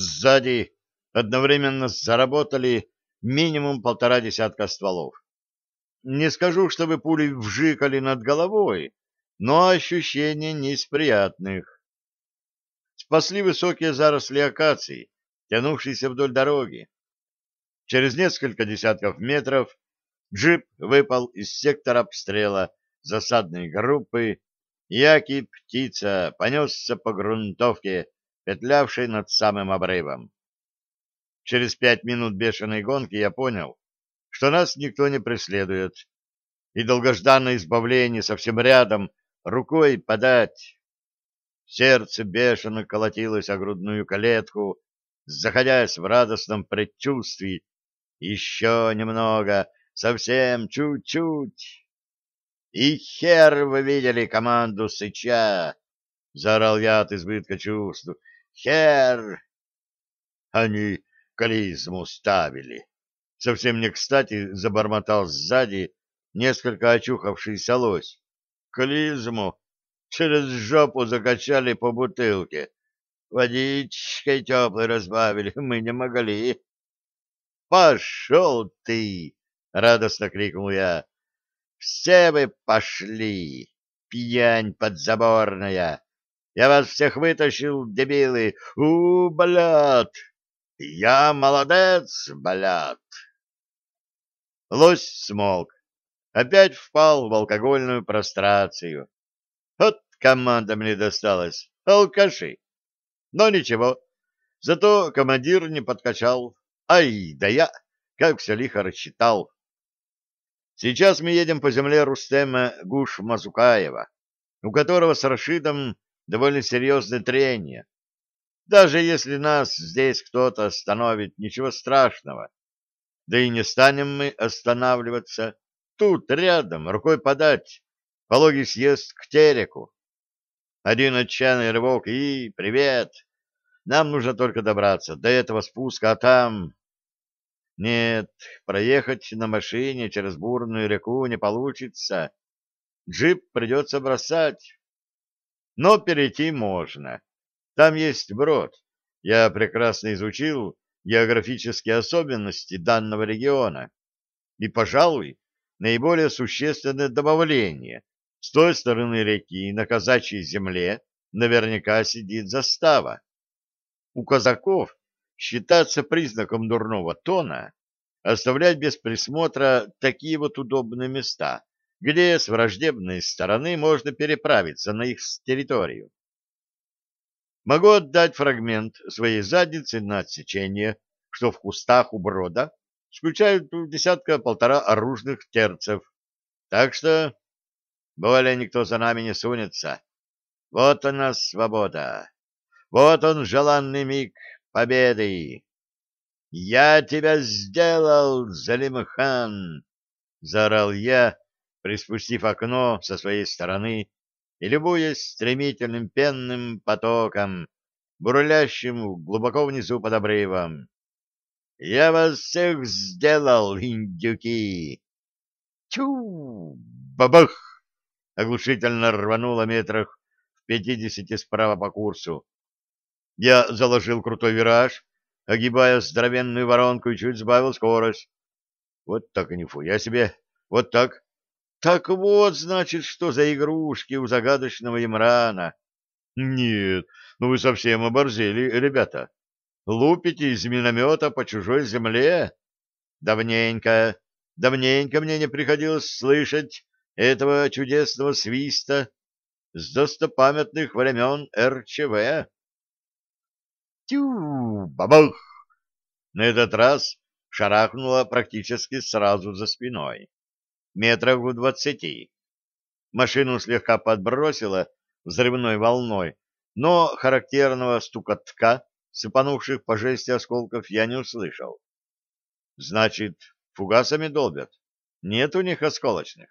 Сзади одновременно заработали минимум полтора десятка стволов. Не скажу, чтобы пули вжикали над головой, но ощущения не из приятных. Спасли высокие заросли акаций, тянувшиеся вдоль дороги. Через несколько десятков метров джип выпал из сектора обстрела засадной группы, яки птица понесся по грунтовке, петлявшей над самым обрывом. Через пять минут бешеной гонки я понял, что нас никто не преследует, и долгожданное избавление совсем рядом, рукой подать. Сердце бешено колотилось о грудную калетку, заходясь в радостном предчувствии. Еще немного, совсем чуть-чуть. «И хер вы видели команду Сыча!» — заорал я от избытка чувств. «Хер!» Они клизму ставили. Совсем не кстати забормотал сзади несколько очухавшийся лось. Клизму через жопу закачали по бутылке. Водичкой теплой разбавили, мы не могли. «Пошел ты!» — радостно крикнул я. «Все вы пошли, пьянь подзаборная! Я вас всех вытащил, дебилы! У, блядь!» Я молодец, блядь! Лось смолк. Опять впал в алкогольную прострацию. Вот команда мне досталась. Алкаши. Но ничего. Зато командир не подкачал. Ай, да я, как все лихо рассчитал. Сейчас мы едем по земле Рустема Гуш-Мазукаева, у которого с Рашидом довольно серьезное трение. Даже если нас здесь кто-то остановит, ничего страшного. Да и не станем мы останавливаться. Тут, рядом, рукой подать, пологий съезд к тереку. Один отчаянный рывок и привет. Нам нужно только добраться до этого спуска, а там... Нет, проехать на машине через бурную реку не получится. Джип придется бросать. Но перейти можно. Там есть брод. Я прекрасно изучил географические особенности данного региона. И, пожалуй, наиболее существенное добавление. С той стороны реки на казачьей земле наверняка сидит застава. У казаков считаться признаком дурного тона оставлять без присмотра такие вот удобные места, где с враждебной стороны можно переправиться на их территорию. Могу отдать фрагмент своей задницы на отсечение, что в кустах у брода скучают десятка-полтора оружных терцев. Так что более никто за нами не сунется. Вот она свобода. Вот он желанный миг победы. «Я тебя сделал, Залимхан!» — заорал я, приспустив окно со своей стороны и любуясь стремительным пенным потоком, бурлящим глубоко внизу под обрывом. «Я вас всех сделал, индюки!» «Тю! Бабах!» — оглушительно рвануло метрах в пятидесяти справа по курсу. Я заложил крутой вираж, огибая здоровенную воронку и чуть сбавил скорость. Вот так и не фу, я себе. Вот так. Так вот, значит, что за игрушки у загадочного Имрана. Нет, ну вы совсем оборзели, ребята. Лупите из миномета по чужой земле? Давненько, давненько мне не приходилось слышать этого чудесного свиста с достопамятных времен РЧВ. Тю, бабах! На этот раз шарахнуло практически сразу за спиной метров в двадцати. Машину слегка подбросило взрывной волной, но характерного стукотка, сыпанувших по жести осколков, я не услышал. Значит, фугасами долбят. Нет у них осколочных.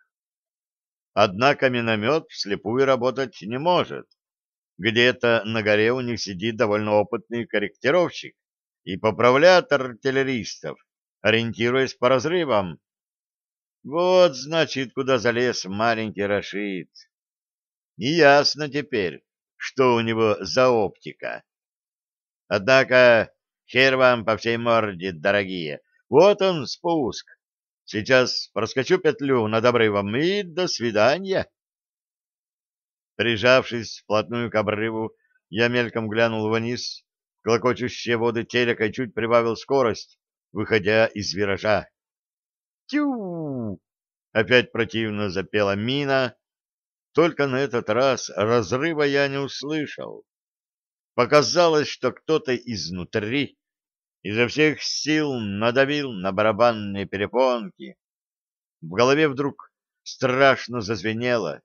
Однако миномет вслепую работать не может. Где-то на горе у них сидит довольно опытный корректировщик и поправляет артиллеристов, ориентируясь по разрывам, вот, значит, куда залез маленький Рашид. Неясно теперь, что у него за оптика. Однако Хер вам по всей морде, дорогие. Вот он, спуск. Сейчас проскочу петлю над обрывом и до свидания. Прижавшись вплотную к обрыву, я мельком глянул вниз, клокочущие воды телека и чуть прибавил скорость, выходя из виража. Тю! Опять противно запела мина, только на этот раз разрыва я не услышал. Показалось, что кто-то изнутри изо всех сил надавил на барабанные перепонки. В голове вдруг страшно зазвенело.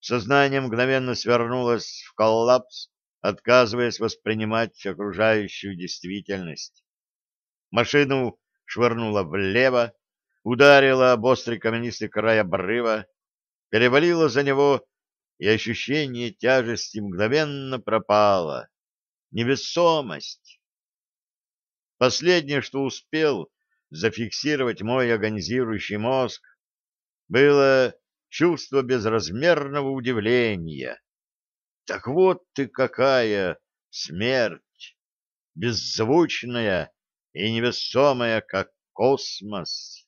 Сознание мгновенно свернулось в коллапс, отказываясь воспринимать окружающую действительность. Машину швырнуло влево, ударило об острый каменистый край обрыва, перевалило за него, и ощущение тяжести мгновенно пропало. Невесомость. Последнее, что успел зафиксировать мой агонизирующий мозг, было чувство безразмерного удивления. Так вот ты какая смерть, беззвучная и невесомая, как космос.